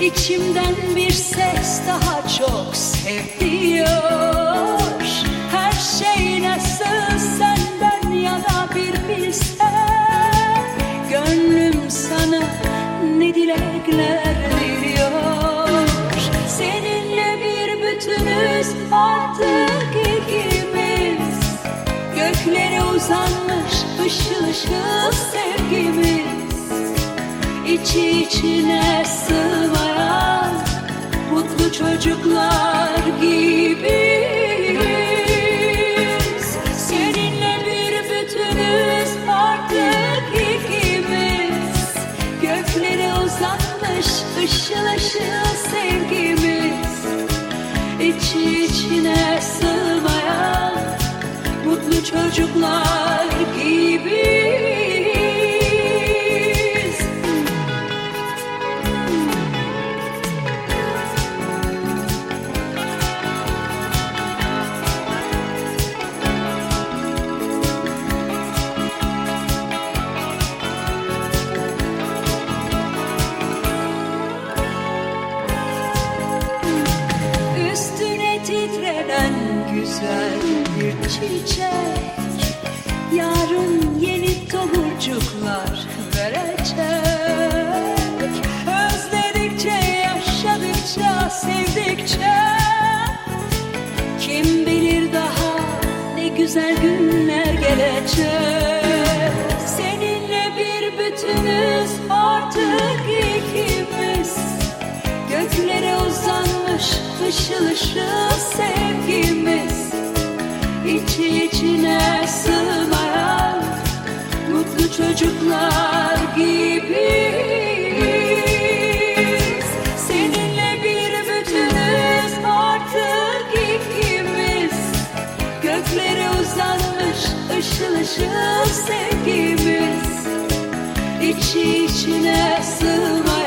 İçimden bir ses daha çok seviyor. Her şey nasıl senden yana bir bilsen Gönlüm sana ne dilekler diliyor Seninle bir bütünüz artık ikimiz Göklere uzanmış ışıl ışıl sevgimiz. İçi içine sığmayan İçi içine sığmayan mutlu çocuklar güzel bir çiçek. Yarın yeni tomurcuklar verecek. Özledikçe, yaşadıkça, sevdikçe. Kim bilir daha ne güzel günler gelecek mutlu çocuklar gibi Seninle bir bütünüz artık ikimiz. Göklere uzanmış ışıl ışıl sevgimiz. İçi içine sığmaz.